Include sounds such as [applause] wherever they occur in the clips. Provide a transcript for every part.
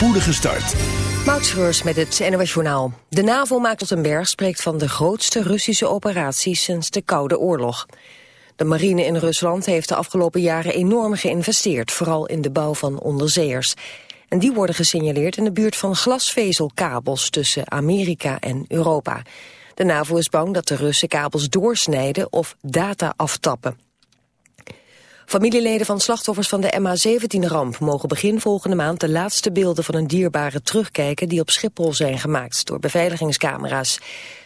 spoedige start. Met het NOS Journaal. De NAVO maakt tot een berg spreekt van de grootste Russische operatie sinds de Koude Oorlog. De marine in Rusland heeft de afgelopen jaren enorm geïnvesteerd, vooral in de bouw van onderzeeërs. En die worden gesignaleerd in de buurt van glasvezelkabels tussen Amerika en Europa. De NAVO is bang dat de Russen kabels doorsnijden of data aftappen. Familieleden van slachtoffers van de MH17-ramp mogen begin volgende maand de laatste beelden van een dierbare terugkijken die op Schiphol zijn gemaakt door beveiligingscamera's.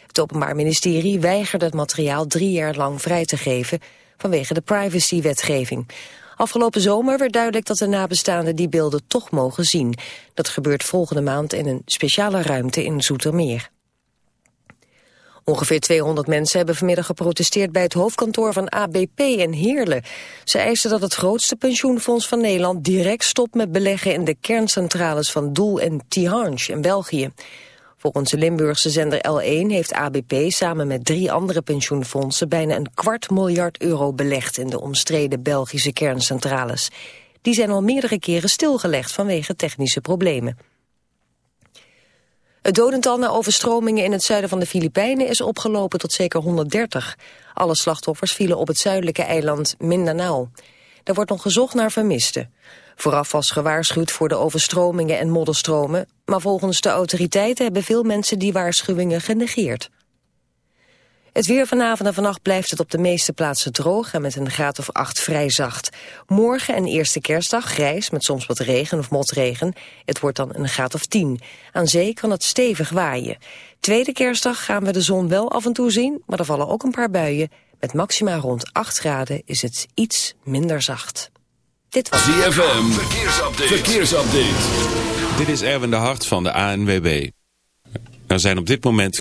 Het Openbaar Ministerie weigerde het materiaal drie jaar lang vrij te geven vanwege de privacywetgeving. Afgelopen zomer werd duidelijk dat de nabestaanden die beelden toch mogen zien. Dat gebeurt volgende maand in een speciale ruimte in Zoetermeer. Ongeveer 200 mensen hebben vanmiddag geprotesteerd bij het hoofdkantoor van ABP in Heerlen. Ze eisen dat het grootste pensioenfonds van Nederland direct stopt met beleggen in de kerncentrales van Doel en Tihange in België. Volgens de Limburgse zender L1 heeft ABP samen met drie andere pensioenfondsen bijna een kwart miljard euro belegd in de omstreden Belgische kerncentrales. Die zijn al meerdere keren stilgelegd vanwege technische problemen. Het dodental na overstromingen in het zuiden van de Filipijnen is opgelopen tot zeker 130. Alle slachtoffers vielen op het zuidelijke eiland Mindanao. Er wordt nog gezocht naar vermisten. Vooraf was gewaarschuwd voor de overstromingen en modderstromen... maar volgens de autoriteiten hebben veel mensen die waarschuwingen genegeerd. Het weer vanavond en vannacht blijft het op de meeste plaatsen droog... en met een graad of acht vrij zacht. Morgen en eerste kerstdag grijs met soms wat regen of motregen. Het wordt dan een graad of tien. Aan zee kan het stevig waaien. Tweede kerstdag gaan we de zon wel af en toe zien... maar er vallen ook een paar buien. Met maxima rond 8 graden is het iets minder zacht. Dit was ZFM, verkeersupdate. verkeersupdate. Dit is Erwin de Hart van de ANWB. Er zijn op dit moment...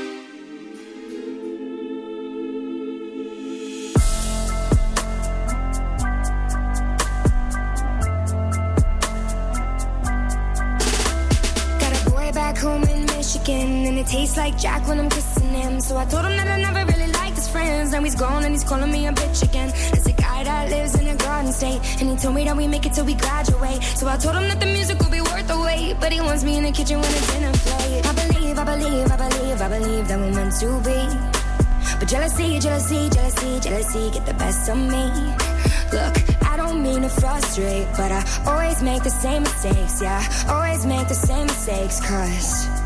Tastes like Jack when I'm kissing him. So I told him that I never really liked his friends. Now he's gone and he's calling me a bitch again. There's a guy that lives in a garden state, and he told me that we make it till we graduate. So I told him that the music will be worth the wait, but he wants me in the kitchen when it's dinner plate. I believe, I believe, I believe, I believe that we're meant to be. But jealousy, jealousy, jealousy, jealousy get the best of me. Look, I don't mean to frustrate, but I always make the same mistakes, yeah. Always make the same mistakes, cause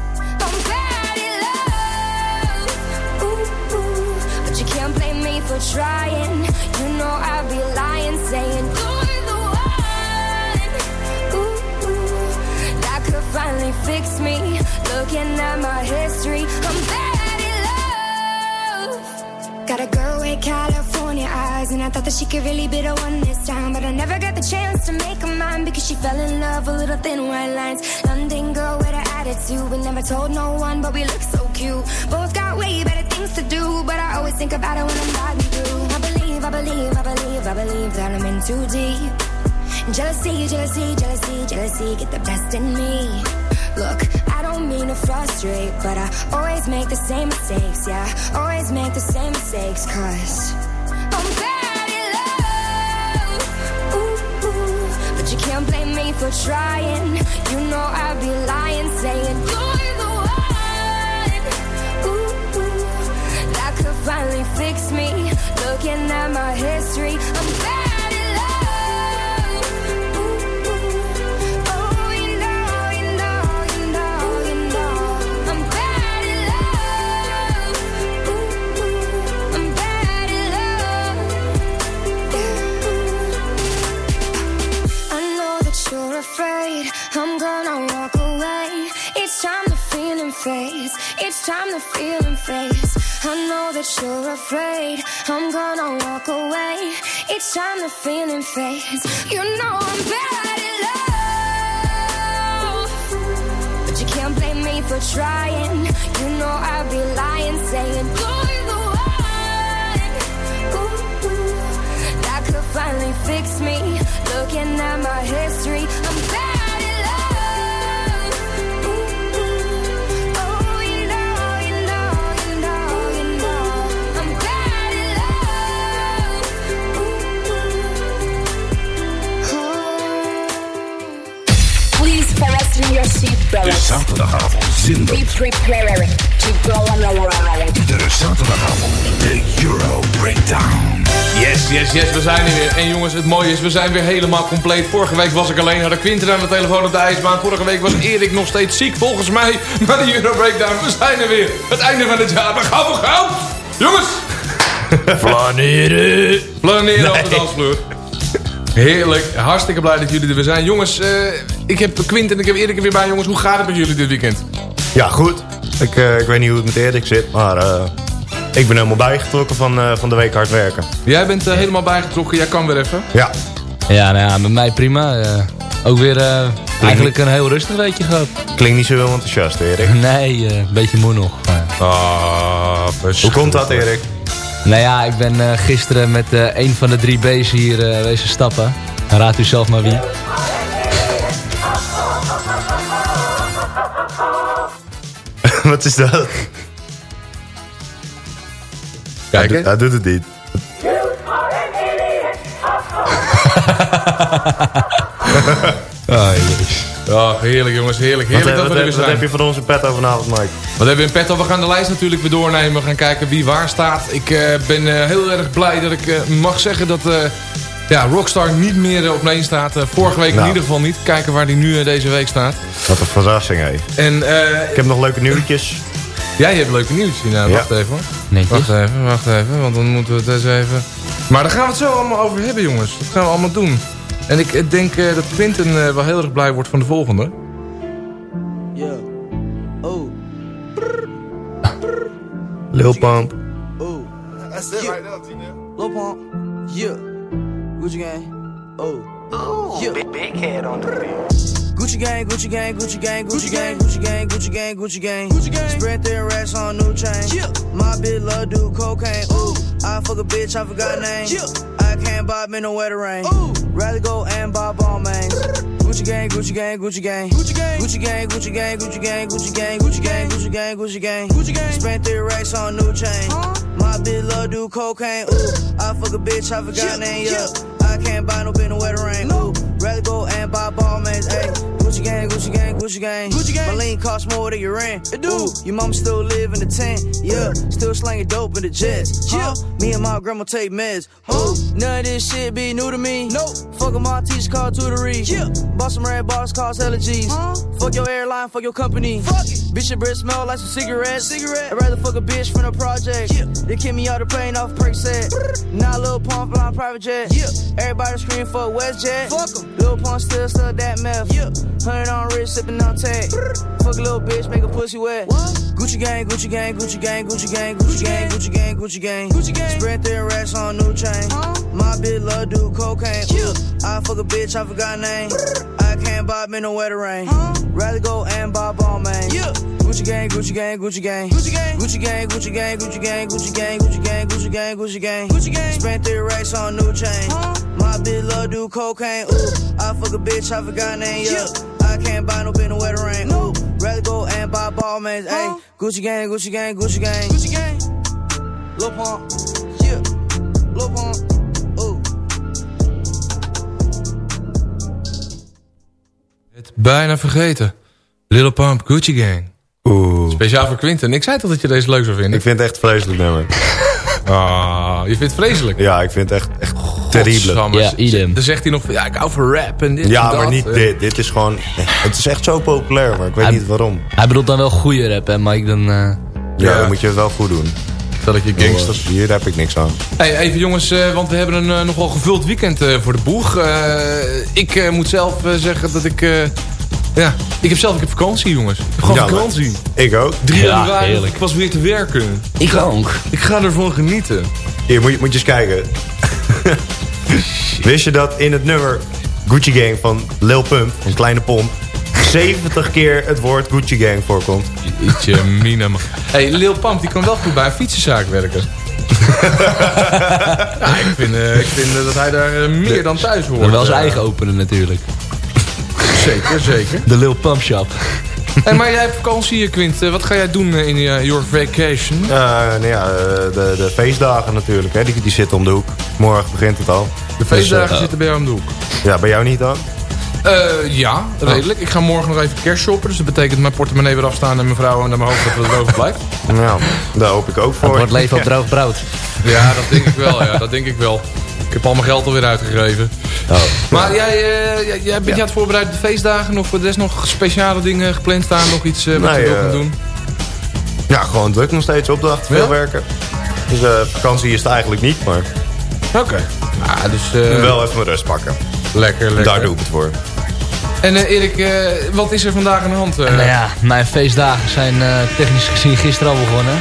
for trying. You know I'd be lying, saying you're the one. Ooh, ooh. That could finally fix me. Looking at my history, I'm bad at love. Got a girl in California eyes, and I thought that she could really be the one this time. But I never got the chance to make her mine because she fell in love with little thin white lines. London girl with an attitude, we never told no one, but we look so cute. Both got way better things to do, but I always think about it when I'm riding through. I believe, I believe, I believe, I believe that I'm in too deep. Jealousy, jealousy, jealousy, jealousy, get the best in me. Look, I don't mean to frustrate, but I always make the same mistakes, yeah. Always make the same mistakes, cause I'm bad at love. Ooh, ooh, but you can't blame me for trying. You know I'd be lying, saying fix me. Looking at my history, I'm bad at love. Oh, you know, you know, you know, you know, I'm bad love. I'm bad love. I know that you're afraid I'm gonna walk away. It's time to the feeling fades. It's time the feeling fades. I know that you're afraid I'm gonna walk away. It's time the feeling fades. You know I'm bad at love, but you can't blame me for trying. You know I'd be lying, saying you're the one. Ooh, that could finally fix me. Looking at my history, I'm De zaterdagavond zinloop. Be prepared to go on a ride. Iedere zaterdagavond de Euro Breakdown. Yes, yes, yes, we zijn er weer. En jongens, het mooie is, we zijn weer helemaal compleet. Vorige week was ik alleen, had ik Quinten aan de telefoon op de ijsbaan. Vorige week was Erik nog steeds ziek, volgens mij. Maar de Euro Breakdown, we zijn er weer. Het einde van het jaar, we gaan voor goud. Jongens! Flaneren. Planeren op de dansvloer. Heerlijk, hartstikke blij dat jullie er weer zijn. Jongens, eh, ik heb Quinten en ik heb Erik er weer bij. Jongens, hoe gaat het met jullie dit weekend? Ja, goed. Ik, eh, ik weet niet hoe het met Erik zit, maar eh, ik ben helemaal bijgetrokken van, eh, van de week hard werken. Jij bent helemaal bijgetrokken, jij kan weer even. Ja, Ja, nou ja, met mij prima. ook weer eh, eigenlijk een heel rustig weekje gehad. klinkt niet zo heel enthousiast, Erik. Nee, eh, een beetje moe nog. maar- Ah, Hoe komt dat, Erik? Nou ja, ik ben eh, gisteren met eh, een van de drie B's hier eh, wezen stappen. Raad u zelf maar wie. [laughs] Wat is dat? Kijk, hij, doet- hij doet het niet. [laughs] Ach, heerlijk jongens, heerlijk. Wat, Heerlijk wat, dat we er weer wat heb je van onze pet vanavond, Mike? Wat hebben we in petto? We gaan de lijst natuurlijk weer doornemen. We gaan kijken wie waar staat. Ik eh, ben eh, heel erg blij dat ik eh, mag zeggen dat eh, ja, Rockstar niet meer eh, op één staat. Eh, vorige week in Nou. ieder geval niet. Kijken waar die nu eh, deze week staat. Wat een verrassing, hé. En eh, Ik heb nog leuke nieuwtjes. jij hebt leuke nieuws. Nou, Ja. wacht even hoor. Netjes. Wacht even, wacht even. Want dan moeten we het eens even... Maar daar gaan we het zo allemaal over hebben jongens. Dat gaan we allemaal doen. En ik denk eh, dat Quinten eh, wel heel erg blij wordt van de volgende. Yeah. Oh, Lil Pump. oh. That's it right now, Tina. Lil Pump. Yeah. Gucci gang. Oh. Oh. Yeah. Big, big head on the Gucci gang, Gucci gang, Gucci gang, Gucci gang, Gucci gang, Gucci gang, Gucci gang. Gucci gang. Spread their racks on new chain. Yeah. My bitch love do cocaine. Ooh. I fuck a bitch, I forgot name. Yeah. I can't buy me no wetter rain. Ooh. Rather go and buy ball mains. Gucci gang, Gucci gang, Gucci gang. Gucci gang. Gucci gang, Gucci gang, Gucci gang, Gucci gang, Gucci gang, Gucci gang, Gucci gang. Gucci gang. Spent three racks on new chain. My bitch love do cocaine. Ooh. I fuck a bitch, I forgot name. Yeah. I can't buy no bin no wetter rain. Ooh. Rather go and buy ball mains. Ayy. Gucci gang, Gucci gang, Gucci gang. Gucci gang. My lean cost more than your rent. It do. Ooh, your mama still live in the tent. Yeah. Still slanging dope in the jets. Yeah. Me and my grandma take meds. Ooh. None of this shit be new to me. Nope. Fuck my teacher called tutory. Yeah. Bought some red bars cost hella G's. Fuck your airline, fuck your company. Fuck it. Bitch, your breath smell like some cigarettes. Cigarette. I'd rather fuck a bitch from the project. Yeah. They kick me out the plane off perk set. Now Lil Pump flying private jet. Yeah. Everybody scream for West Jet. Fuck 'em. Lil Pump still stuck that meth. Yeah. Hundred on wrist sipping on tag. Fuck a little bitch, make a pussy wet. Gucci gang, Gucci gang, Gucci gang, Gucci gang, Gucci gang, Gucci gang, Gucci gang. Gucci gang. Spread their racks on new chain. My bitch love do cocaine. I fuck a bitch, I forgot name. I can't buy me no wetter rain. Rather go and buy ball man. Gucci gang, Gucci gang, Gucci gang, Gucci gang, Gucci gang, Gucci gang, Gucci gang, Gucci gang, Gucci gang, Gucci gang, Gucci gang, Gucci gang. Spent three racks on new chain. My bitch love do cocaine. Ooh, I fuck a bitch, I forgot name. Yeah, I can't buy no bitch no wetter rain. Ooh, rather go and buy ball man. Hey, Gucci gang, Gucci gang, Gucci gang, Gucci gang. Lil Pump, yeah, Lil Pump. Ooh. Bijna vergeten. Little Pump, Gucci Gang. Oeh. Speciaal voor Quinten. Ik zei toch dat je deze leuk zou vinden? Ik vind het echt vreselijk nummer. [laughs] Ah, je vindt het vreselijk? Ja, ik vind het echt, echt terrible. Godsamme. Dan zegt hij nog, ja, ik hou van rap en dit Ja, en maar niet dit. Dit is gewoon... Het is echt zo populair, maar ik weet Hij- niet waarom. Hij bedoelt dan wel goede rap, hè, Mike? Dan, eh, Ja, Ja. dan moet je het wel goed doen. Dat je gangsters. Hier heb ik niks aan. Hey, even jongens, eh, want we hebben een eh, nogal gevuld weekend eh, voor de boeg. Eh, ik eh, moet zelf zeggen dat ik... ja, ik heb zelf ik heb vakantie, jongens. Ik heb gewoon Ja, maar- vakantie. Ik ook. 3 Ja, januari, heerlijk. ik was weer te werken. ik ook. Ik ga ervan genieten. Hier, moet je, moet je eens kijken. Wist je dat in het nummer Gucci Gang van Lil Pump, een kleine pomp, 70 keer het woord Gucci Gang voorkomt? Ietsje mina. man. hey, Lil Pamp, die kan wel goed bij een fietsenzaak werken. ja, [laughs] ik vind, eh, ik vind eh, dat hij daar eh, meer dan thuis hoort. Dan wel zijn eigen openen natuurlijk. Zeker, zeker. De Lil Pump Shop. Hey, maar jij hebt vakantie, Quint. Eh, wat ga jij doen eh, in eh, your vacation? Eh, nou ja, eh, de, de feestdagen natuurlijk, hè, die, die zitten om de hoek. Morgen begint het al. De feestdagen Dus, zitten bij jou om de hoek. Ja, bij jou niet dan? Eh, ja, redelijk. Ik ga morgen nog even kerstshoppen. Dus dat betekent mijn portemonnee weer afstaan en mijn vrouw en dan mijn hoofd dat het erover blijft. [laughs] Nou, daar hoop ik ook voor. Het wordt leven op [laughs] droog brood. Ja, dat denk ik wel. Ja, dat denk ik wel. Ik heb al mijn geld alweer uitgegeven. Oh. Maar jij, eh, jij, jij bent je aan het voorbereiden op de feestdagen? Of er is nog speciale dingen gepland staan? Nog iets eh, wat Nee, je wil eh, doen? Ja, gewoon druk nog steeds, opdracht, veel Ja? werken. Dus eh, vakantie is het eigenlijk niet, maar Oké. Ah, dus, eh, wel even mijn rust pakken. Lekker, lekker. Daar doe ik het voor. En eh, Erik, eh, wat is er vandaag aan de hand? eh? Nou ja, mijn feestdagen zijn eh, technisch gezien gisteren al begonnen.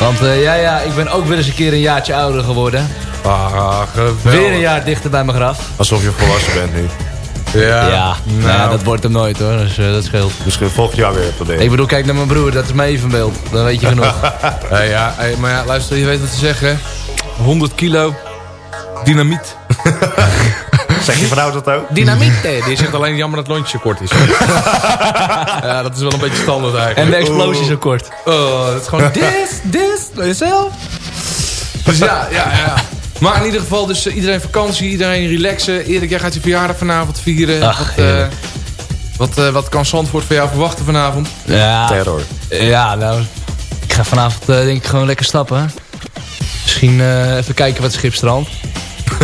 Want eh, ja, ja, ik ben ook weer eens een keer een jaartje ouder geworden. Ah, geweldig. Weer een jaar dichter bij mijn graf. Alsof je volwassen bent nu. Ja, Ja, nou, ja, dat wordt hem nooit hoor, dus eh, dat scheelt. Misschien volgend jaar weer proberen. Ik bedoel, kijk naar mijn broer, dat is mijn evenbeeld. Dan weet je [laughs] genoeg. Eh, ja, eh, maar ja, luister, je weet wat te zeggen. hè? 100 kilo dynamiet. [laughs] Zeg je vrouw dat ook? Dynamiet? Die zegt alleen jammer dat het lontje kort is. [laughs] ja, dat is wel een beetje standaard eigenlijk. en de explosie zo kort. Oh, dat is gewoon dit, dit, jezelf. Dus ja, ja, ja. Maar in ieder geval, dus eh, iedereen vakantie, iedereen relaxen. Erik, jij gaat je verjaardag vanavond vieren. Ach, wat, eh, heerlijk. wat, eh, wat kan Zandvoort van jou verwachten vanavond? Ja, Terror. ja nou, ik ga vanavond eh, denk ik gewoon lekker stappen. Misschien eh, even kijken wat schipstrand.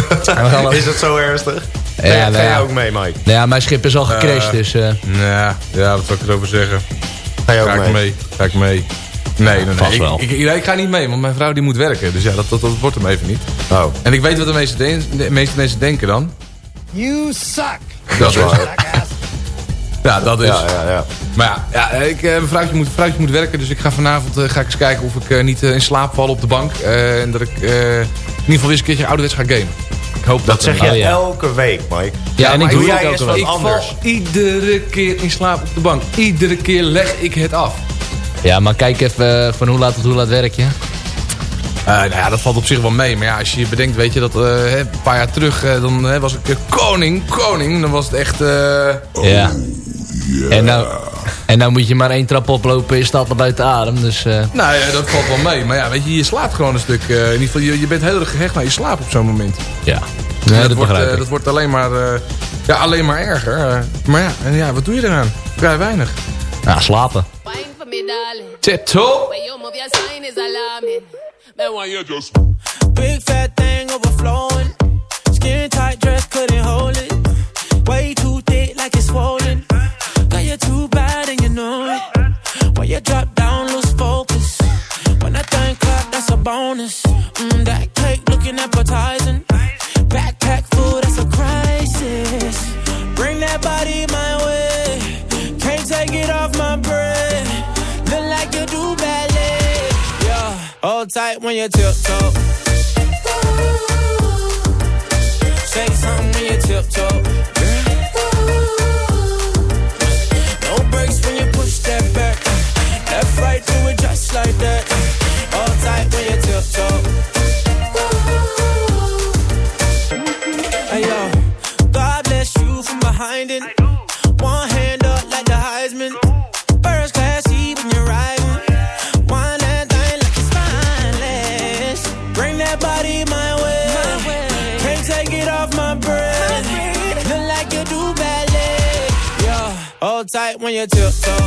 En [laughs] we gaan wel- Is dat zo ernstig? Ja, Ja, ga nou jij ja. ook mee, Mike? Nou ja, mijn schip is al gecrashed, dus... eh, Ja, ja, wat zou ik erover zeggen? Ga jij ook Ga ik mee? mee? Ga ik mee? Nee, nee, nee. Vast Ik, wel. ik, ik, ik ga niet mee, want mijn vrouw die moet werken. Dus ja, dat, dat, dat wordt hem even niet. Oh, En ik weet wat de meeste, de, de meeste mensen denken dan. You suck. Dat is waar. Ja, dat is. Ja, ja, ja. Maar ja, ja ik, eh, mijn vrouwtje moet, vrouwtje moet werken. Dus ik ga vanavond eh, ga ik eens kijken of ik eh, niet in slaap val op de bank. Eh, en dat ik eh, in ieder geval weer eens een keertje ouderwets ga gamen. Ik hoop dat, Dat zeg je ja. elke week, Mike. ja, en ik doe jij wel. wat Ik anders. val iedere keer in slaap op de bank. Iedere keer leg ik het af. Ja, maar kijk even eh, van hoe laat tot hoe laat werk je. Eh, nou ja, dat valt op zich wel mee. Maar ja, als je bedenkt, weet je, dat eh, een paar jaar terug, dan was ik koning, koning. Dan was het echt... Ja. En nou, en nou moet je maar één trap oplopen en je staat al buiten adem. Dus Nou ja, dat valt wel mee. Maar ja, weet je, je slaapt gewoon een stuk. in ieder geval, je, je bent heel erg gehecht aan je slaap op zo'n moment. ja. Nee, dat, dat wordt, begrijp ik. dat wordt alleen maar, ja, alleen maar erger. maar ja, en ja, wat doe je eraan? Vrij weinig. Ja, slapen. Wine for me, darling. Tiptoe. When you move your sign is alarming. Man, why you just Big fat thing overflowing. Skin tight dress couldn't hold it. Way too thick like it's swollen. Girl, you're too bad and you know it. When you drop down, lose focus. When that thing clap, that's a bonus. Mm, that cake looking appetizing. Backpack full, that's a crisis. Bring that body my tight when you tiptoe. Say something when you tiptoe. Girl, je tip.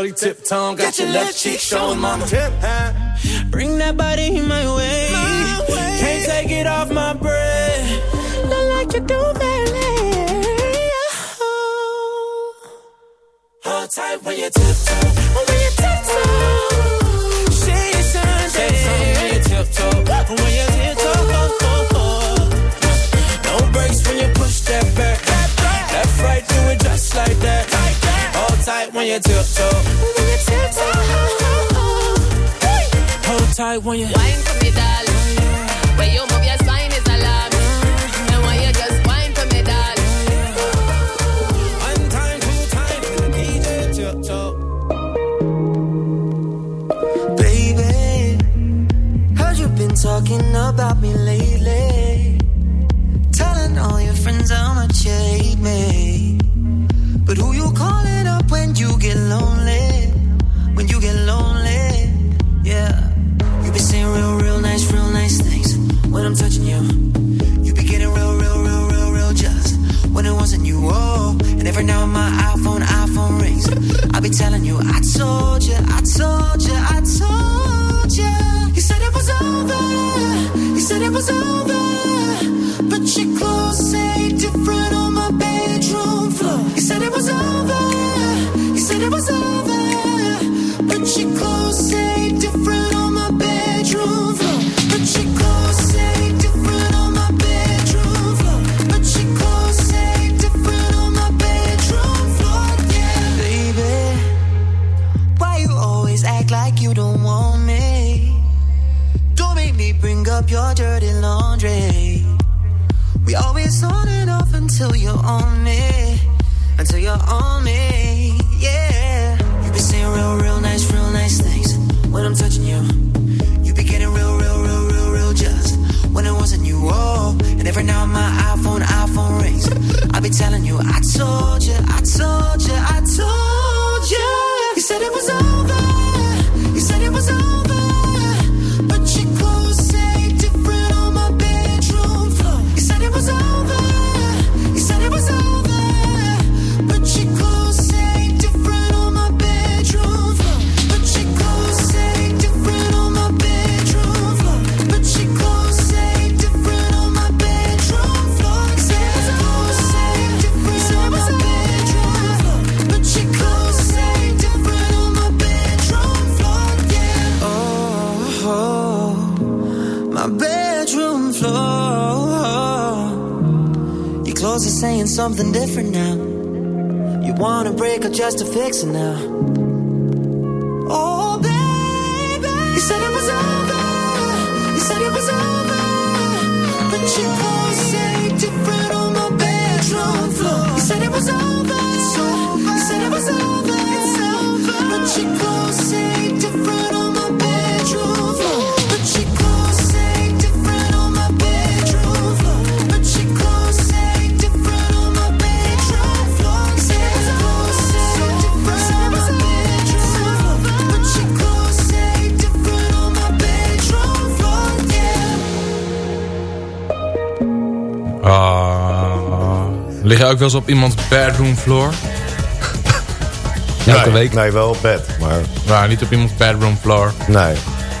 shorty tiptoe. Got, got your, your left cheek showing, mama. Tip. Bring that body my way. my way. Can't take it off my breath. Not like you do, baby. Oh. Hold tight when you tiptoe. When you tiptoe. Say it's Sunday. Say when you tiptoe. When you tiptoe. Oh, oh, oh. No breaks when you push that back. That, that right, do it just like that when you tiptoe. When you tiptoe. Hold tight when you. Wine for me, darling. When you move your spine is alarming. talking about me lately. Telling all your friends how much you your dirty laundry. We always on and off until you're on me, until you're on me, yeah. You be saying real, real nice, real nice things when I'm touching you. You be getting real, real, real, real, real jealous when it wasn't you. Oh, and every now and my iPhone, iPhone rings. I be telling you, I told you, I told you, I told you. You said it was all. something different now. You wanna break or just to fix it now. Lig je ook wel eens op iemands bedroom floor? Elke week? Nee, wel op bed, maar... Nou, niet op iemands bedroom floor. Nee.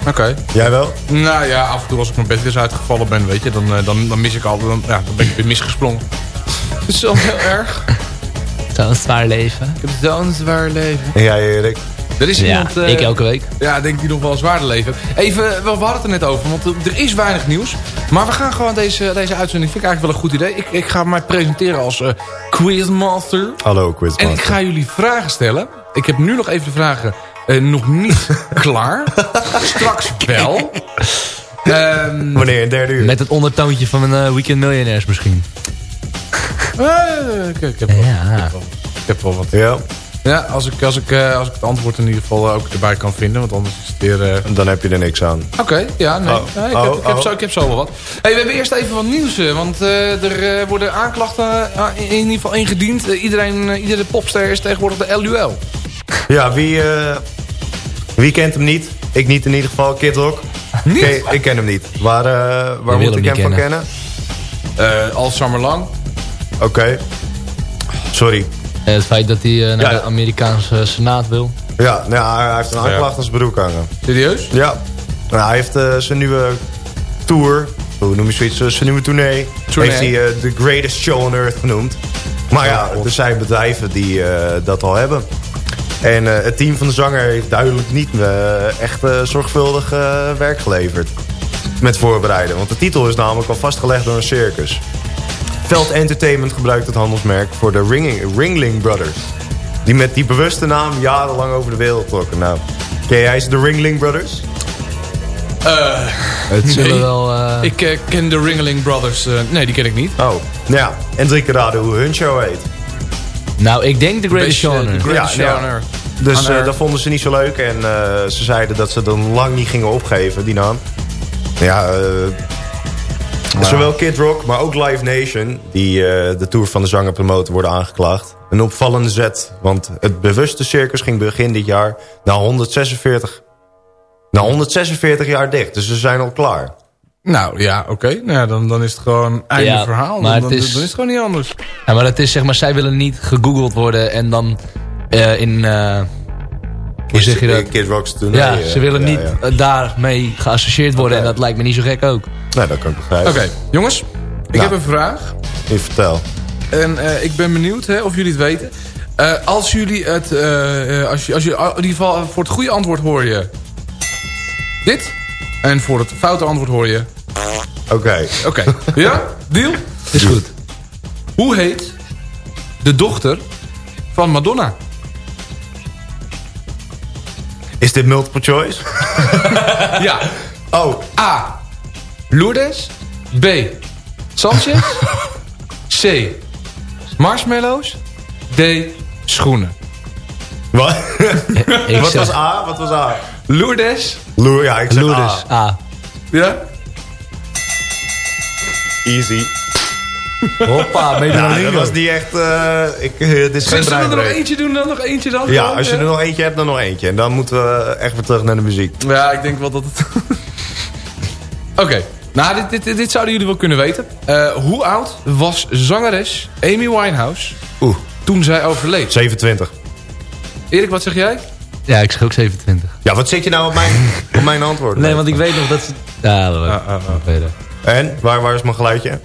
Oké. Jij wel? Nou ja, af en toe als ik mijn bed eens uitgevallen ben, weet je, dan, eh, dan, dan mis ik al, dan, ja, dan ben ik weer misgesprongen. [laughs] Dat is wel heel erg. Zo'n zwaar leven. Ik heb zo'n zwaar leven. En jij, Erik? Er is Ja, iemand... eh, ik elke week. Ja, ik denk die nog wel een zwaarder leven. Even, we hadden het er net over, want er is weinig nieuws. Maar we gaan gewoon deze, deze uitzending, vind ik eigenlijk wel een goed idee. Ik, ik ga mij presenteren als eh, quizmaster. Hallo, quizmaster. En ik ga jullie vragen stellen. Ik heb nu nog even de vragen eh, nog niet [laughs] klaar. Straks wel. [laughs] Ehm, Wanneer? Een derde uur? Met het ondertoontje van een eh, Weekend Millionaires misschien. eh, ik, ik heb wel, ik heb wel, ik heb wel wat. Ja. Ja, als ik, als, ik, eh, als ik het antwoord in ieder geval eh, ook erbij kan vinden. Want anders is het weer... eh, Dan heb je er niks aan. Oké, ja, nee. Oh. Nee, ik, Oh, heb, ik, heb oh. zo, ik heb zo wel wat. Hey, we hebben eerst even wat nieuws. Want eh, er eh, worden aanklachten in, in ieder geval ingediend. Iedereen, iedere popster is tegenwoordig de LUL. Ja, wie, eh, wie kent hem niet? Ik niet in ieder geval, Kid Rock. Niet? Oké, ik ken hem niet. Waar, eh, waar moet ik hem van kennen? Eh All Summer Long. Oké. Sorry. Eh, het feit dat hij eh, naar Ja. de Amerikaanse Senaat wil. Ja, nou, hij heeft een aanklacht aan zijn broek hangen. Serieus? Ja. Nou, hij heeft eh, zijn nieuwe tour, hoe noem je zoiets, eh, zijn nieuwe tournee, Tournee. heeft hij eh, The Greatest Show on Earth genoemd. Maar ja, er zijn bedrijven die eh, dat al hebben. En eh, het team van de zanger heeft duidelijk niet eh, echt eh, zorgvuldig eh, werk geleverd. Met voorbereiden. Want de titel is namelijk al vastgelegd door een circus. Veld Entertainment gebruikt het handelsmerk voor de Ringing, Ringling Brothers. Die met die bewuste naam jarenlang over de wereld trokken. Nou, ken jij ze, de Ringling Brothers? Het zullen Nee. wel... eh, Ik eh, ken de Ringling Brothers. eh, nee, die ken ik niet. Oh, ja. En drie keer raden hoe hun show heet. nou, ik denk The Greatest Best, Show on The. Greatest Ja, Show ja. on Earth. Dus eh, dat vonden ze niet zo leuk. En eh, ze zeiden dat ze dan lang niet gingen opgeven, die naam. Ja, zowel Kid Rock, maar ook Live Nation... die eh, de tour van de zanger promoten, worden aangeklaagd. Een opvallende zet, want het bewuste circus ging begin dit jaar... na 146, na 146 jaar dicht. Dus ze zijn al klaar. Nou ja, oké. Nou, ja, dan, dan is het gewoon einde Ja, verhaal. maar Dan, het dan, is- dan is het gewoon niet anders. Ja, maar het is zeg maar, zij willen niet gegoogeld worden en dan eh, in... eh, hoe zeg je dat? Kid Rock's tournee. Ja, ze willen niet ja. eh, daarmee geassocieerd worden en dat lijkt me niet zo gek ook. Nee, dat kan ik begrijpen. Oké, jongens. Ik Nou. heb een vraag. Ik vertel. En eh, ik ben benieuwd hè, of jullie het weten. Eh, als jullie het... eh, eh, als je, als je, in ieder geval voor het goede antwoord hoor je... Dit. En voor het foute antwoord hoor je... Oké. Oké. Ja? Deal? Is goed. Hoe heet de dochter van Madonna? Is dit multiple choice? [laughs] Ja. Oh, A. Lourdes. B. Sanchez. [laughs] C. Marshmallows. D. Schoenen. wat? Ik wat zeg was A? Wat was A? Lourdes. Ja, ik zeg Lourdes. A. A. Ja? Easy. Hoppa, je Ja, dat was niet echt... eh, ik, eh, dit is geen Zullen we er nog eentje doen dan? Nog eentje dan? Ja, als je eh? er nog eentje hebt, dan nog eentje. En dan moeten we echt weer terug naar de muziek. Ja, ik denk wel dat het... [laughs] Oké. Nou, dit, dit, dit, dit zouden jullie wel kunnen weten. Eh, hoe oud was zangeres Amy Winehouse Oeh, toen zij overleed? 27. Erik, wat zeg jij? Ja, ik zeg ook 27. Ja, wat zit je nou op mijn, op mijn antwoord? Nee, want ik weet nog dat ze... Ja, dat weet ik. Ah, ah, ah. En? Waar, waar is mijn geluidje?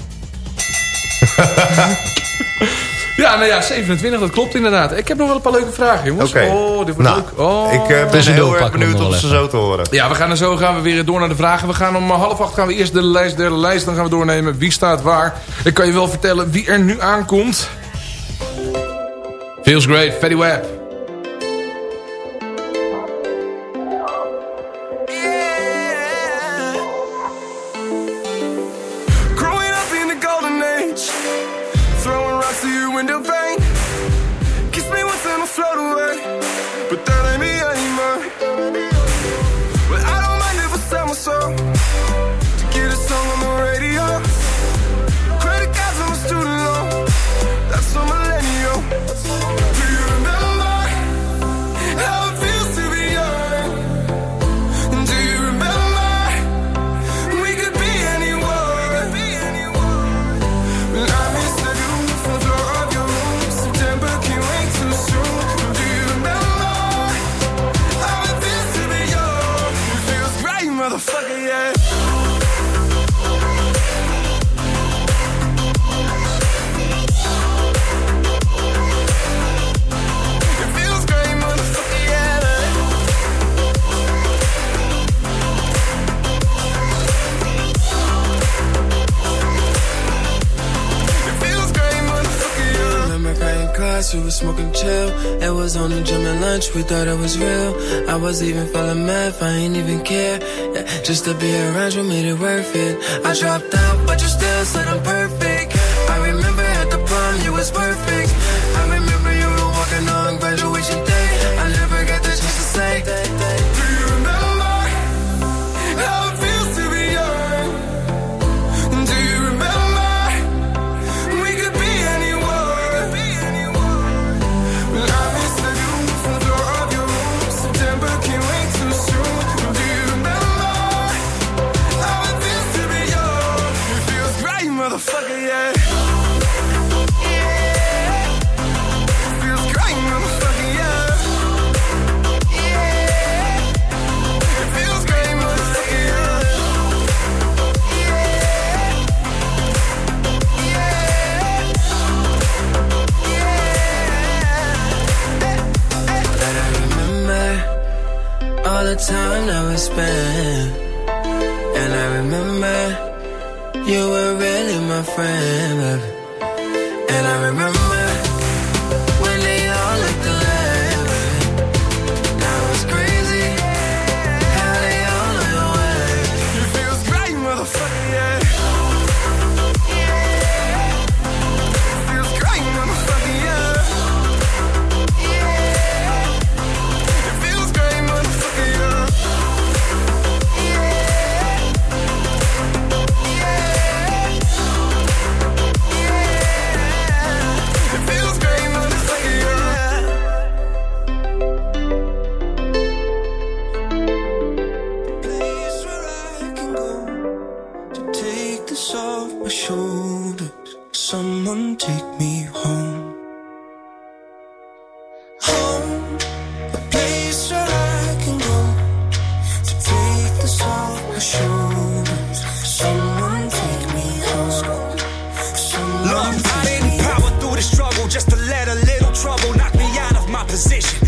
[laughs] Ja, nou ja, 27, dat klopt inderdaad. Ik heb nog wel een paar leuke vragen, jongens. Oké. Oh, dit wordt Nou, leuk. Oh. Ik eh, ben heel erg benieuwd om ze zo te horen. Ja, we gaan er zo gaan we weer door naar de vragen. We gaan om half acht gaan we eerst de lijst der lijst. Dan gaan we doornemen wie staat waar. Ik kan je wel vertellen wie er nu aankomt. Feels great, Fatty Web. we thought I was real. I was even falling math, I ain't even care. Yeah, just to be around you made it worth it. I dropped out, but you still said I'm perfect. position.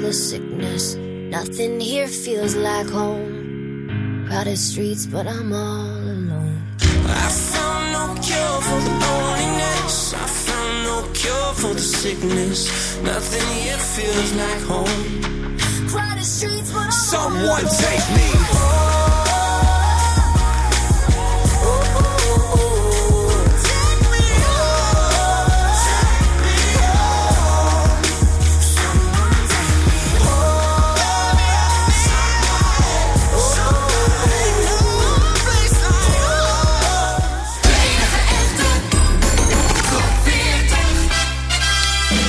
the sickness. Nothing here feels like home. Crowded streets, but I'm all alone. I found no cure for the loneliness. I found no cure for the sickness. Nothing here feels like home. Crowded streets, but I'm Someone alone. take me home.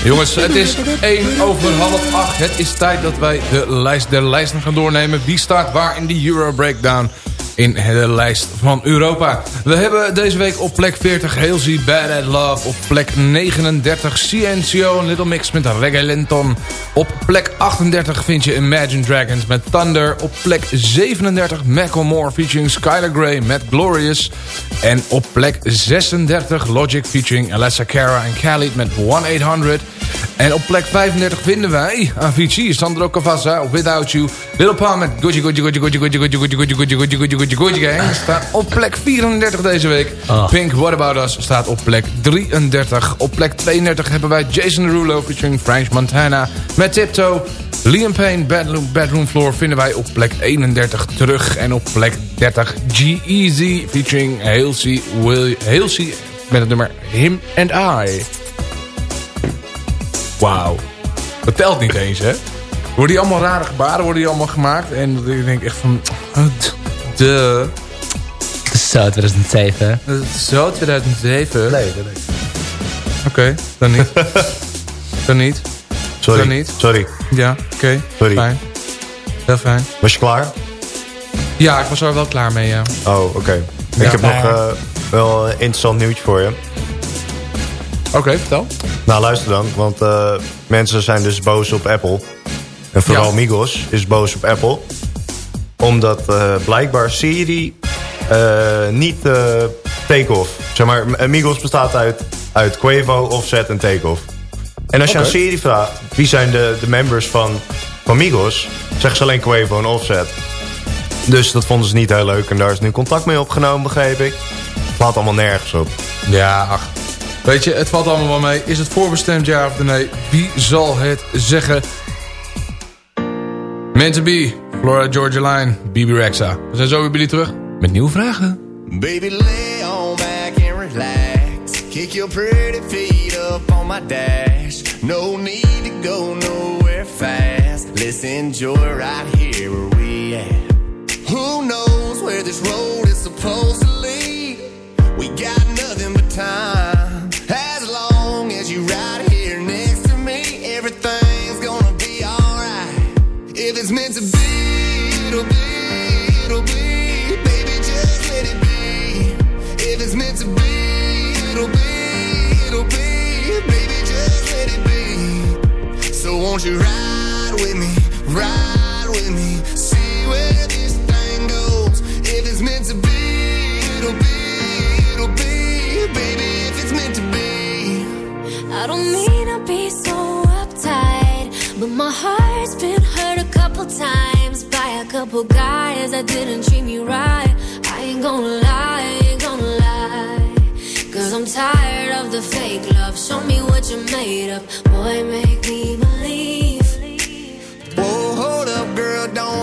Jongens, het is 1 over half 8. Het is tijd dat wij de lijst der lijsten gaan doornemen. Wie staat waar in de Euro Breakdown in de lijst van Europa? We hebben deze week op plek 40 Halsey Bad at Love. Op plek 39 Ciencio, een Little Mix met Reggae Linton. Op plek 38 vind je Imagine Dragons met Thunder. Op plek 37 Macklemore featuring Skylar Grey met Glorious. En op plek 36 Logic featuring Alessa Cara en Khalid met 1-800. En op plek 35 vinden wij Avicii, Sandro Cavazza op Without You. Little Pump met Gucci Gucci Gucci Gucci Gucci Gucci Gucci Gucci Gucci Gucci Gucci Gucci Gucci Gang staat op plek 34 deze week. Pink What About Us staat op plek 33. Op plek 32 hebben wij Jason Derulo featuring French Montana met Tiptoe. Liam Payne, Bedroom, Bedroom Floor vinden wij op plek 31 terug. En op plek 30 G-Eazy featuring Halsey, Will, Halsey met het nummer Him and I. Wauw. Dat telt niet eens, hè? Worden die allemaal rare gebaren worden die allemaal gemaakt. En ik denk echt van... uh, De... Zo, 2007. Zo, 2007? Nee, nee, nee. Oké, dan niet. dan niet. Sorry. Dan niet. Sorry. Ja, oké. Sorry. Fijn. Heel fijn. Was je klaar? Ja, ik was er wel klaar mee, ja. Oh, oké. Ja. Ik heb nog eh, wel een interessant nieuwtje voor je. Oké, vertel. Nou, luister dan. Want eh, mensen zijn dus boos op Apple. En vooral Ja. Migos is boos op Apple. Omdat eh, blijkbaar Siri eh, niet take-off. Zeg maar, Migos bestaat uit, uit Quavo, Offset en take-off. En als je aan Siri vraagt, wie zijn de, de members van, van Migos... zeggen ze alleen Quavo en Offset. Dus dat vonden ze niet heel leuk. En daar is nu contact mee opgenomen, begreep ik. Het laat allemaal nergens op. Ja, ach. Weet je, het valt allemaal wel mee. Is het voorbestemd ja of nee? Wie zal het zeggen? Meant to be, Florida Georgia Line, BB Rexa. We zijn zo weer bij jullie terug met nieuwe vragen. Baby, lay on back and relax. Kick your pretty feet up on my dash. No need to go nowhere fast. Let's enjoy right here where we at. Who knows where this road is supposed to lead? We got nothing but time. Won't you ride with me, ride with me, see where this thing goes. If it's meant to be, it'll be, it'll be. Baby, if it's meant to be. I don't mean to be so uptight, but my heart's been hurt a couple times by a couple guys that didn't treat me right. I ain't gonna lie, ain't gonna lie. Cause I'm tired of the fake love. Show me what you're made of. Boy, make me believe.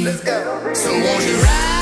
Let's go. So won't you ride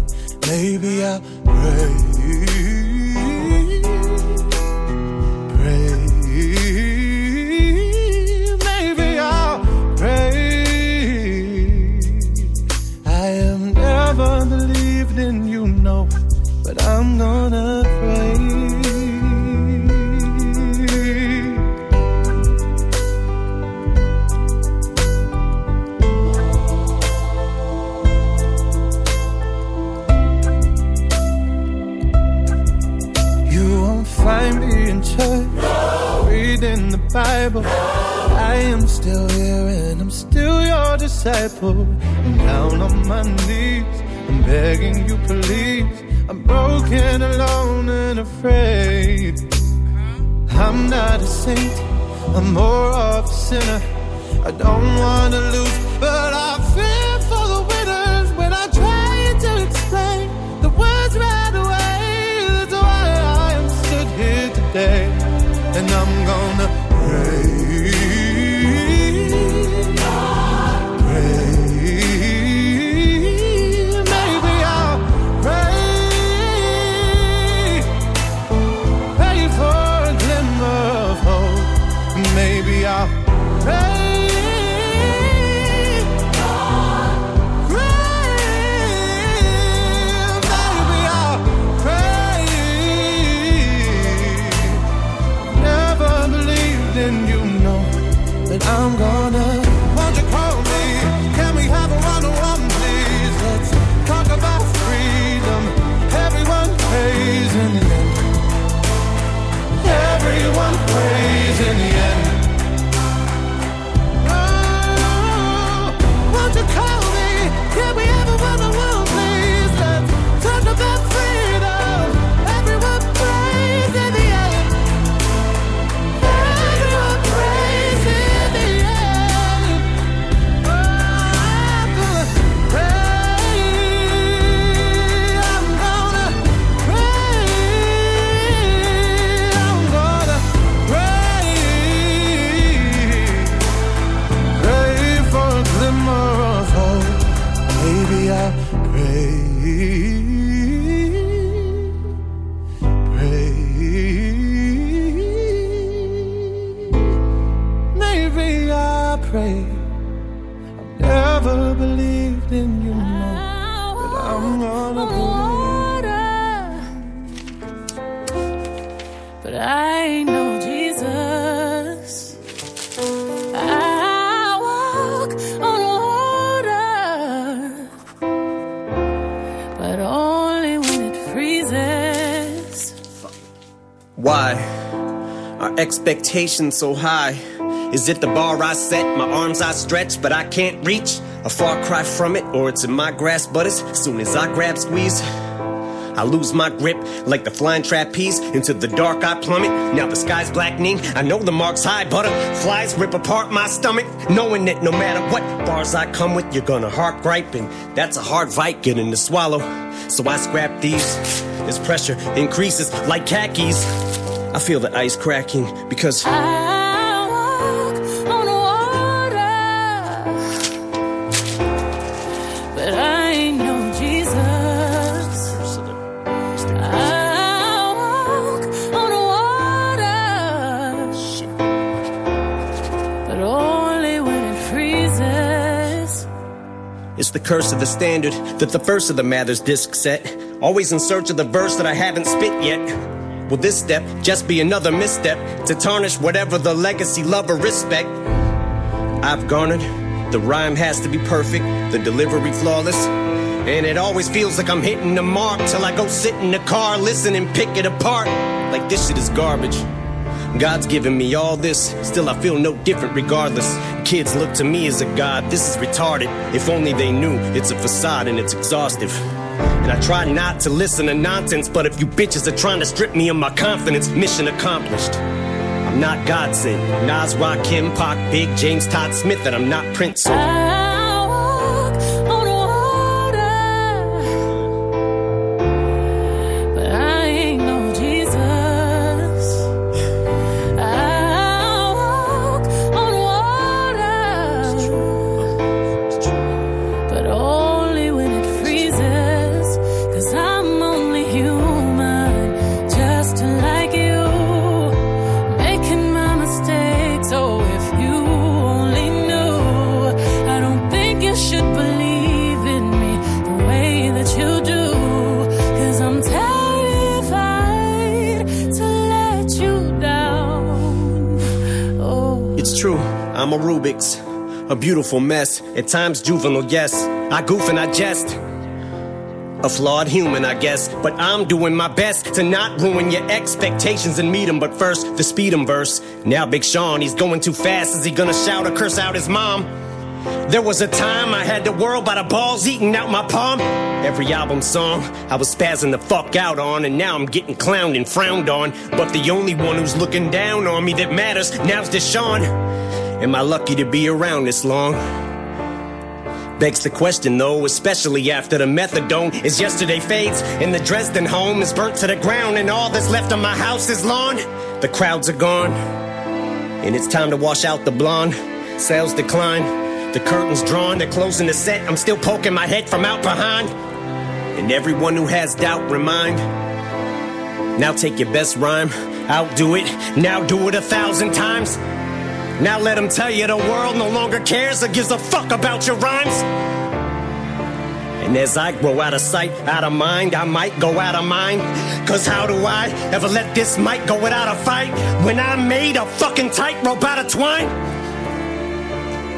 Maybe I'll pray. Pray. Maybe I'll pray. I have never believed in you, no, but I'm gonna Bible. I am still here and I'm still your disciple. I'm down on my knees, I'm begging you, please. I'm broken, alone, and afraid. I'm not a saint, I'm more of a sinner. I don't wanna lose, but I expectations so high? Is it the bar I set, my arms I stretch, but I can't reach? A far cry from it, or it's in my grasp, but as soon as I grab squeeze, I lose my grip like the flying trapeze. Into the dark I plummet. Now the sky's blackening. I know the mark's high. Butterflies rip apart my stomach. Knowing that no matter what bars I come with, you're gonna heart gripe. And that's a hard fight getting to swallow. So I scrap these. As pressure increases like khakis. I feel the ice cracking because. I walk on water, but I know Jesus. I walk on water, but only when it freezes. It's the curse of the standard that the first of the Mathers disc set. Always in search of the verse that I haven't spit yet. Will this step just be another misstep to tarnish whatever the legacy, love, or respect I've garnered? The rhyme has to be perfect, the delivery flawless. And it always feels like I'm hitting the mark till I go sit in the car, listen and pick it apart. Like this shit is garbage. God's given me all this, still I feel no different regardless. Kids look to me as a god, this is retarded. If only they knew it's a facade and it's exhaustive. And I try not to listen to nonsense, but if you bitches are trying to strip me of my confidence, mission accomplished. I'm not God sent. Nas, Kim, Pac, Big, James, Todd Smith, and I'm not Prince. So a beautiful mess. At times juvenile, yes. I goof and I jest. A flawed human, I guess, but I'm doing my best to not ruin your expectations and meet meet 'em. But first, the speed 'em verse. Now, Big Sean, he's going too fast. Is he gonna shout or curse out his mom? There was a time I had the world by the balls eating out my palm. Every album song I was spazzing the fuck out on, and now I'm getting clowned and frowned on. But the only one who's looking down on me that matters now's Deshaun. Am I lucky to be around this long? Begs the question though, especially after the methadone is yesterday fades and the Dresden home is burnt to the ground and all that's left of my house is lawn. The crowds are gone and it's time to wash out the blonde. Sales decline, the curtains drawn, they're closing the set. I'm still poking my head from out behind. And everyone who has doubt, remind. Now take your best rhyme, outdo it, now do it a thousand times. Now let them tell you the world no longer cares or gives a fuck about your rhymes. And as I grow out of sight, out of mind, I might go out of mind. Cause how do I ever let this mic go without a fight when I made a fucking tightrope out of twine?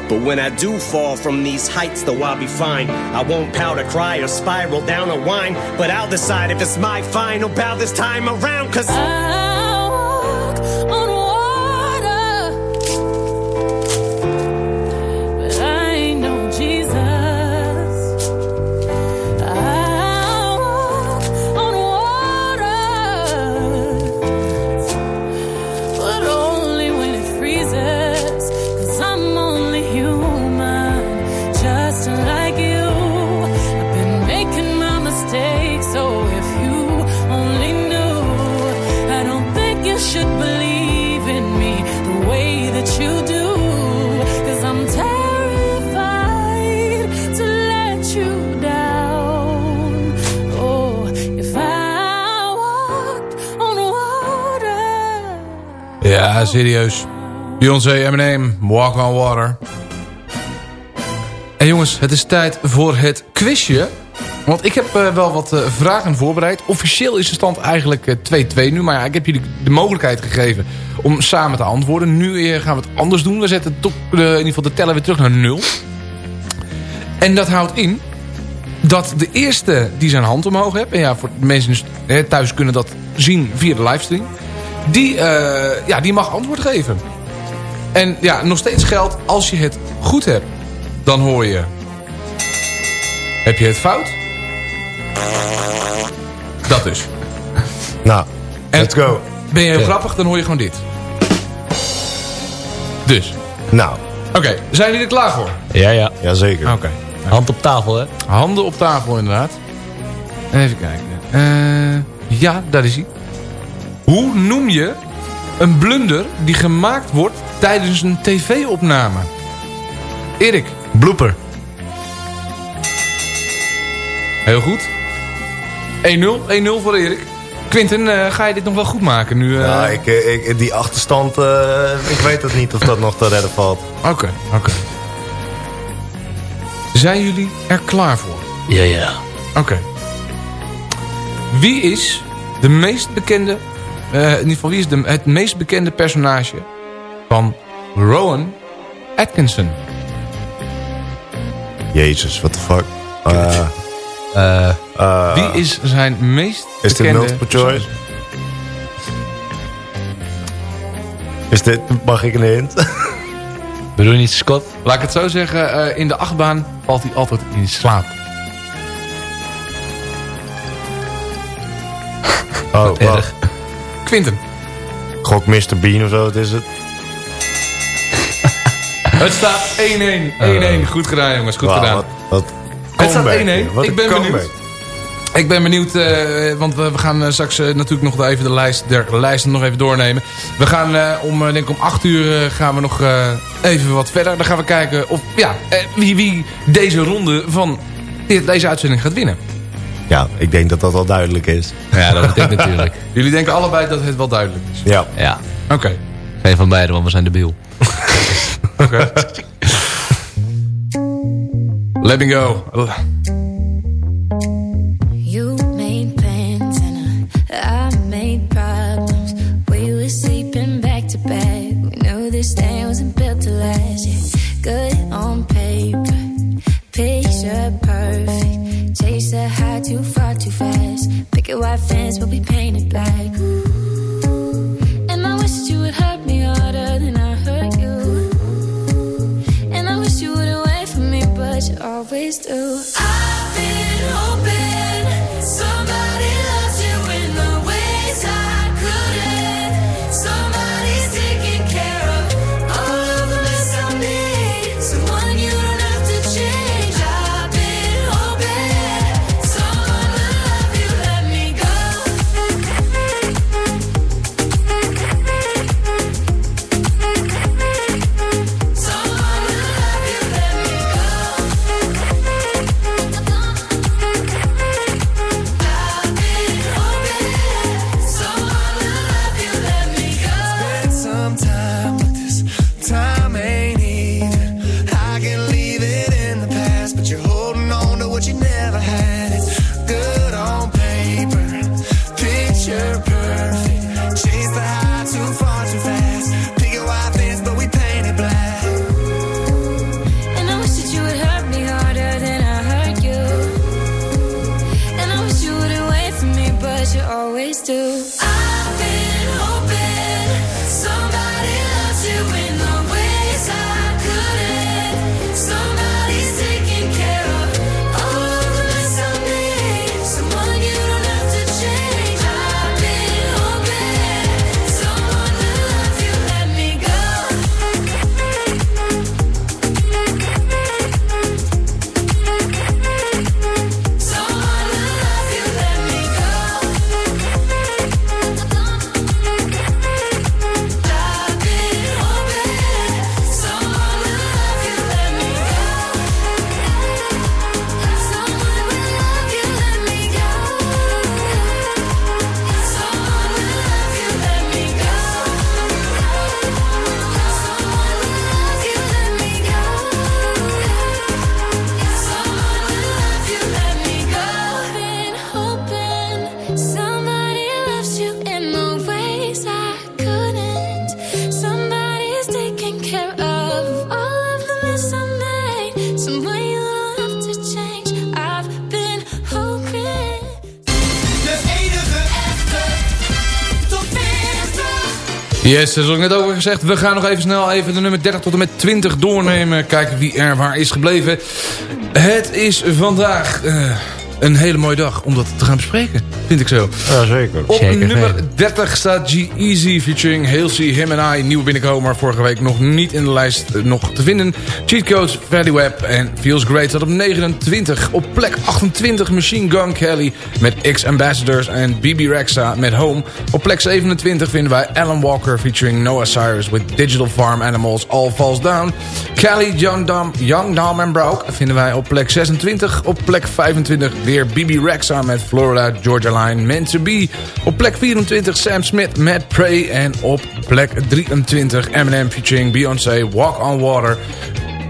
But when I do fall from these heights, though I'll be fine. I won't powder cry or spiral down or whine, but I'll decide if it's my final bow this time around. Cause I serieus. Beyoncé, Eminem, Walk on Water. En jongens, het is tijd voor het quizje. Want ik heb eh, wel wat eh, vragen voorbereid. Officieel is de stand eigenlijk eh, 2-2 nu. Maar ja, ik heb jullie de mogelijkheid gegeven om samen te antwoorden. Nu eh, gaan we het anders doen. We zetten eh, in ieder geval de teller weer terug naar 0. En dat houdt in dat de eerste die zijn hand omhoog heeft... en ja, voor de mensen thuis kunnen dat zien via de livestream... die, eh, ja, die mag antwoord geven. En ja, nog steeds geldt, als je het goed hebt, dan hoor je... Heb je het fout? Dat dus. Nou, let's go. Ben je heel grappig, dan hoor je gewoon dit. Dus. Nou. Oké, zijn jullie er klaar voor? Ja, ja. Jazeker. Oké. Hand op tafel, hè? Handen op tafel, inderdaad. Even kijken. Eh, ja, daar is hij. Hoe noem je een blunder die gemaakt wordt tijdens een tv-opname? Erik. Blooper. Heel goed. 1-0. 1-0 voor Erik. Quinten, eh, ga je dit nog wel goed maken nu? eh? Ja, ik, eh, ik, die achterstand, eh, ik weet het niet of dat nog te redden valt. Oké, oké. Zijn jullie er klaar voor? Ja, ja. Oké. Wie is de meest bekende... eh, in ieder geval, wie is de, het meest bekende personage van Rowan Atkinson? Jezus, what the fuck. Eh, eh, Wie is zijn meest Is dit bekende... multiple choice? Is dit, mag ik een hint? Bedoel je niet Scott? Laat ik het zo zeggen, eh, in de achtbaan valt hij altijd in slaap. Oh, wacht. Quinten. Gok Mr. Bean of zo, wat is het? [laughs] Het staat 1-1. 1-1. Goed gedaan jongens, goed Wauw, gedaan. Wat, wat Het staat 1-1. comeback, Wat Ik ben benieuwd. Ik ben benieuwd, eh, want we, we gaan eh, straks eh, natuurlijk nog even de lijst der lijsten nog even doornemen. We gaan eh, om, eh, denk ik om 8 uur eh, gaan we nog eh, even wat verder. Dan gaan we kijken of, ja, eh, wie, wie deze ronde van dit- deze uitzending gaat winnen. Ja, ik denk dat dat al duidelijk is. Ja, dat denk ik [laughs] natuurlijk. Jullie denken allebei dat het wel duidelijk is. Ja. Ja. Oké. Geen van beiden, want we zijn debiel. Oké. [laughs] Let me go. 40. Yes, zoals ik net al gezegd, we gaan nog even snel even de nummer 30 tot en met 20 doornemen. Kijken wie er waar is gebleven. Het is vandaag eh, een hele mooie dag om dat te gaan bespreken. Vind ik zo. Ja, zeker. Op Zeker, nummer zeker. 30 staat G-Eazy featuring Halsey, Him and I. Nieuwe binnenkomer, vorige week nog niet in de lijst eh, nog te vinden. Cheat Codes, Fatty Web en Feels Great staat op 29. Op plek 28 Machine Gun Kelly met X-Ambassadors en BB Rexa met Home. Op plek 27 vinden wij Alan Walker featuring Noah Cyrus with Digital Farm Animals All Falls Down. Kelly, Young Dam, Young Dam en Brock vinden wij op plek 26. Op plek 25 weer BB Rexa met Florida Georgia Line Meant to Be. Op plek 24 Sam Smith met Prey. En op plek 23 Eminem featuring Beyoncé Walk on Water.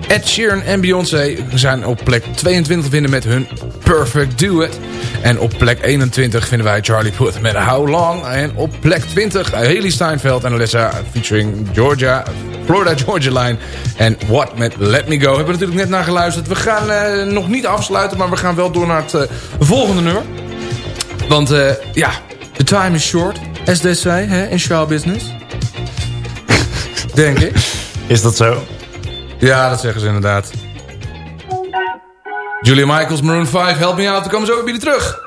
Ed Sheeran en Beyoncé zijn op plek 22 vinden met hun Perfect Do It. En op plek 21 vinden wij Charlie Puth met How Long. En op plek 20 Haley Steinfeld en Alyssa featuring Georgia, Florida Georgia Line. En What met Let Me Go. Hebben we natuurlijk net naar geluisterd. We gaan eh, nog niet afsluiten, maar we gaan wel door naar het eh, volgende nummer. Want eh, ja, the time is short, as they say, hè, in show business. [laughs] Denk ik. Is dat zo? Ja, dat zeggen ze inderdaad. Julia Michaels, Maroon 5, Help Me Out. Dan komen zo weer bij jullie terug.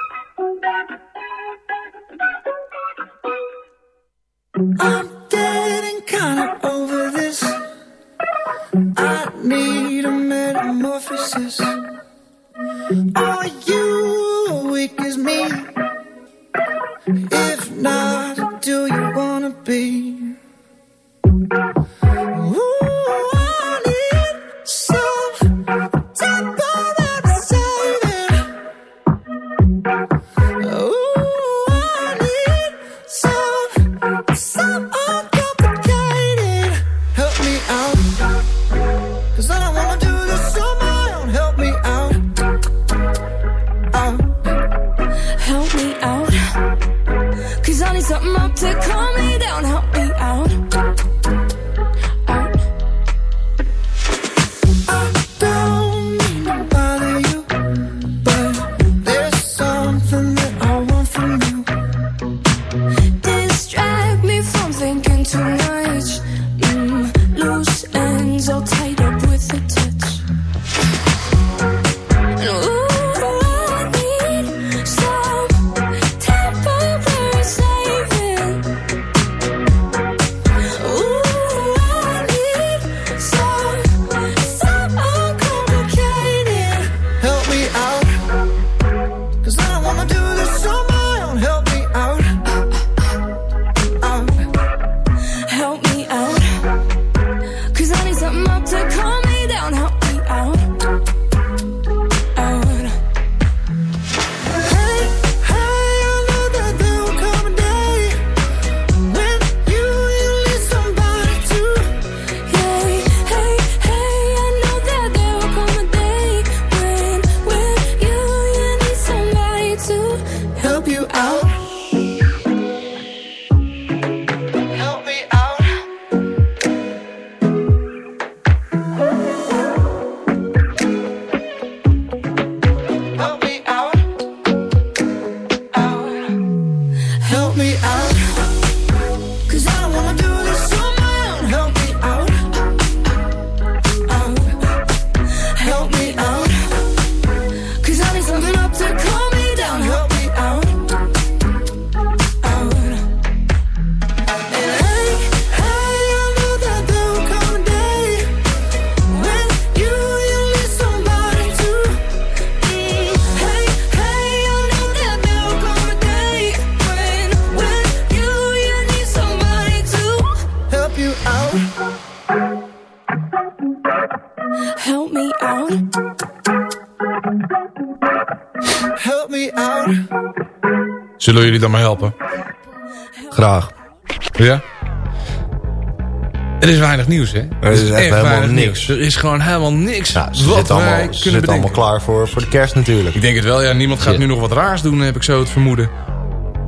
Er is weinig nieuws, hè? Er is echt helemaal niks. nieuws. Er is gewoon helemaal niks Ja, ze wat zitten allemaal, wij ze zitten allemaal bedenken. klaar voor, voor de kerst natuurlijk. Ik denk het wel, ja. Niemand gaat Ja. nu nog wat raars doen, heb ik zo het vermoeden.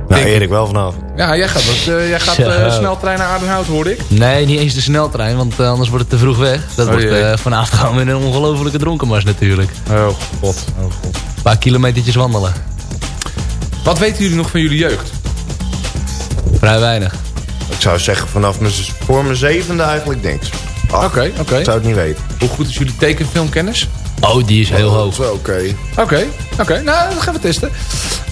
Nou, Erik wel vanaf. Ja, jij gaat, wat, eh, jij gaat eh, sneltrein naar Aardenhout, hoorde ik. Nee, niet eens de sneltrein, want eh, anders wordt het te vroeg weg. Dat Oh, wordt eh, vanavond gewoon weer een ongelofelijke dronkenmars natuurlijk. Oh god, oh god. Een paar kilometertjes wandelen. Wat weten jullie nog van jullie jeugd? Vrij weinig. Ik zou zeggen vanaf mijn, voor mijn zevende eigenlijk niks. Oké, oké. Ik zou het niet weten. Hoe goed is jullie tekenfilmkennis? Oh, die is heel hoog. Oké. Oké, oké. Nou, dat gaan we testen.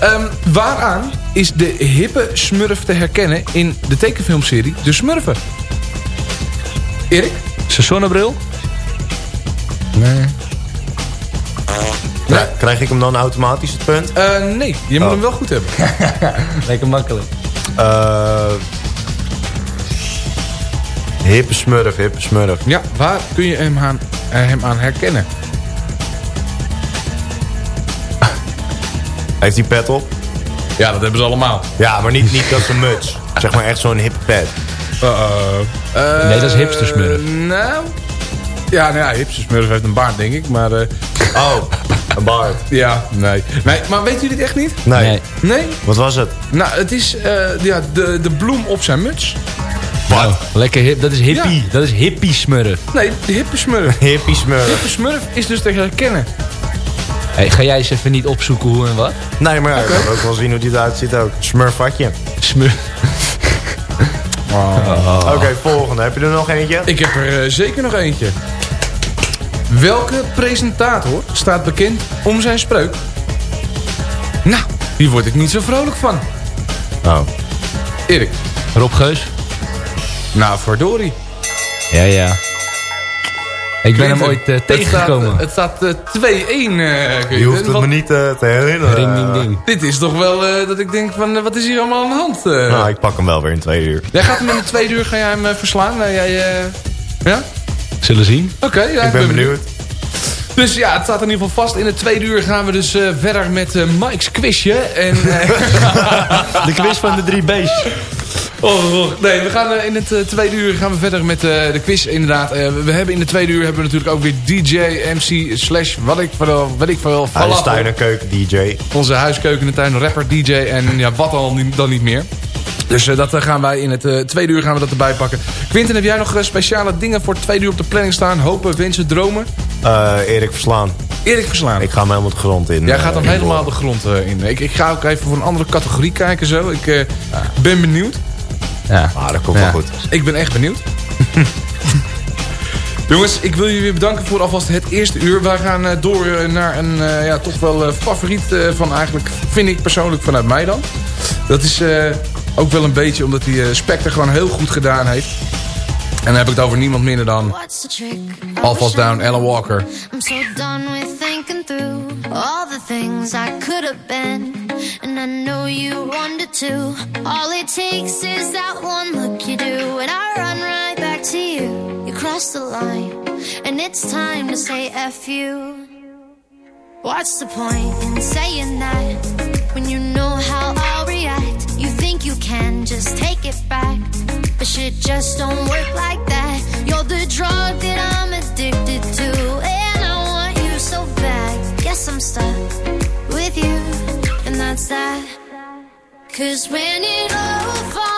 Ehm, waaraan is de hippe smurf te herkennen in de tekenfilmserie De Smurfen? Erik? Zijn zonnebril? Nee. Ja, krijg ik hem dan automatisch het punt? Eh, nee, je moet Oh. hem wel goed hebben. [laughs] Lekker makkelijk. Eh hippe smurf, hippe smurf. Ja, waar kun je hem aan, eh, hem aan herkennen? [laughs] Heeft hij pet op? Ja, dat hebben ze allemaal. Ja, maar niet, niet dat zijn muts. [laughs] Zeg maar echt zo'n hippe pet. Uh-oh. Nee, dat is hipstersmurf. Nou... Ja, nou ja, hipstersmurf heeft een baard, denk ik. Maar... eh, [laughs] Oh, een baard. ja, nee. nee. Maar weten jullie het echt niet? Nee. Nee. Nee? Wat was het? Nou, het is eh, ja, de, de bloem op zijn muts. Nou, lekker hip. Dat is hippie. Dat is hippie smurf. Nee, de hippe smurf. [laughs] Hippie smurf. hippe smurf is dus te herkennen. Hey, ga jij eens even niet opzoeken hoe en wat? Nee, maar ja, ik wil ook wel zien hoe die eruit ziet ook. Smurfatje. Smurf. [laughs] Oké, volgende. Heb je er nog eentje? Ik heb er eh, zeker nog eentje. Welke presentator staat bekend om zijn spreuk? Nou, hier word ik niet zo vrolijk van. Oh. Erik. Rob Geus. Nou, verdorie. Ja, ja. Ik ben hem ooit eh, het tegengekomen. staat- Het staat, eh, 2-1, eh Quinten. Je hoeft het Wat- me niet eh, te herinneren. Ring, ding, ding. Dit is toch wel eh, dat ik denk van, eh, wat is hier allemaal aan de hand? eh? Nou, ik pak hem wel weer in twee uur. Jij gaat hem in de tweede uur, ga jij hem eh, verslaan? Eh, jij, eh, ja? Zullen zien. Oké, ja, ik ben benieuwd. Dus ja, het staat in ieder geval vast. In de tweede uur gaan we dus eh, verder met eh, Mike's quizje. En, eh, [laughs] De quiz van de drie B's. Oh, oh, nee, we gaan eh, in het eh, tweede uur gaan we verder met eh, de quiz inderdaad. We hebben in de tweede uur hebben we natuurlijk ook weer DJ, MC, slash, wat ik veel, wat ik veel, Huis, tuin falafel. en keuken DJ. Onze huiskeuken en tuin rapper, DJ en ja, wat al niet- dan niet meer. Dus dat gaan wij in het tweede uur gaan we dat erbij pakken. Quinten, heb jij nog speciale dingen voor het tweede uur op de planning staan? Hopen, wensen, dromen? Erik Verslaan. Erik Verslaan. Ik ga hem helemaal de grond in. Jij gaat dan in helemaal de grond in. Ik, ik ga ook even voor een andere categorie kijken zo. Ik ben benieuwd. Ja. Ah, dat komt Ja. wel goed. Ik ben echt benieuwd. [laughs] Jongens, ik wil jullie weer bedanken voor alvast het eerste uur. We gaan eh, door eh, naar een eh, ja, toch wel eh, favoriet eh, van eigenlijk, vind ik persoonlijk vanuit mij dan. Dat is eh, ook wel een beetje omdat die eh, Spectre gewoon heel goed gedaan heeft. En dan heb ik het over niemand minder dan What's the trick? Alvast Down, Ella Walker. I'm so done with thinking through all the things I could have been. And I know you wanted to. All it takes is that one look you do. And I run right back to you. You cross the line. And it's time to say F you. What's the point in saying that? When you know how I'll react. You think you can just take it back. But shit just don't work like that. You're the drug that I'm addicted to. And I want you so bad. Guess I'm stuck with you. And that's that. Cause when it all falls